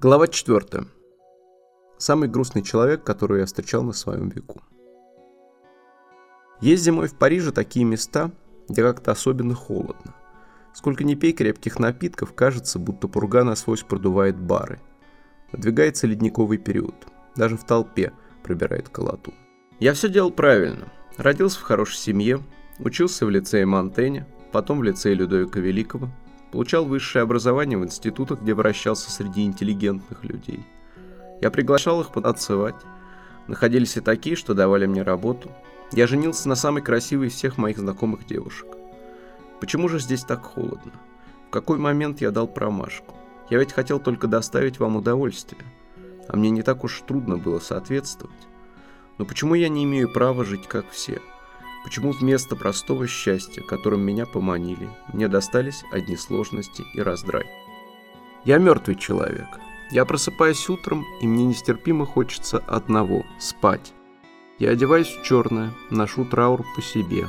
Глава 4. Самый грустный человек, которого я встречал на своем веку. Есть зимой в Париже такие места, где как-то особенно холодно. Сколько ни пей крепких напитков, кажется, будто пурга насквозь продувает бары. Надвигается ледниковый период. Даже в толпе пробирает колоту. Я все делал правильно. Родился в хорошей семье, учился в лицее Монтене, потом в лицее Людовика Великого, Получал высшее образование в институтах, где вращался среди интеллигентных людей. Я приглашал их потанцевать. Находились и такие, что давали мне работу. Я женился на самой красивой из всех моих знакомых девушек. Почему же здесь так холодно? В какой момент я дал промашку? Я ведь хотел только доставить вам удовольствие. А мне не так уж трудно было соответствовать. Но почему я не имею права жить как все? Почему вместо простого счастья, которым меня поманили, мне достались одни сложности и раздрай? Я мертвый человек. Я просыпаюсь утром, и мне нестерпимо хочется одного – спать. Я одеваюсь в черное, ношу траур по себе.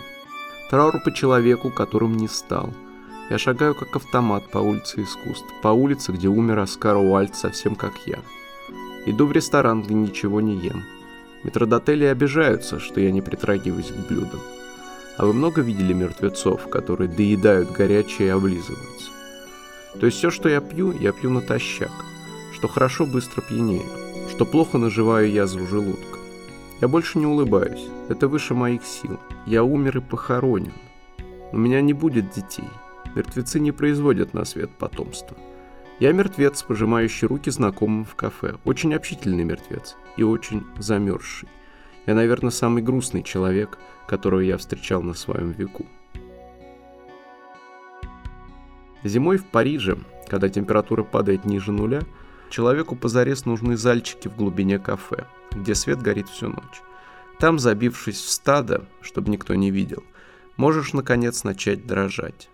Траур по человеку, которым не стал. Я шагаю как автомат по улице искусств, по улице, где умер Оскар Уальд совсем как я. Иду в ресторан, где ничего не ем. Метродотели обижаются, что я не притрагиваюсь к блюдам. А вы много видели мертвецов, которые доедают горячее и облизываются? То есть все, что я пью, я пью натощак. Что хорошо, быстро пьянею. Что плохо, наживаю язву желудка. Я больше не улыбаюсь. Это выше моих сил. Я умер и похоронен. У меня не будет детей. Мертвецы не производят на свет потомства. Я мертвец, пожимающий руки знакомым в кафе. Очень общительный мертвец и очень замерзший. Я, наверное, самый грустный человек, которого я встречал на своем веку. Зимой в Париже, когда температура падает ниже нуля, человеку позарез нужны зальчики в глубине кафе, где свет горит всю ночь. Там, забившись в стадо, чтобы никто не видел, можешь, наконец, начать дрожать.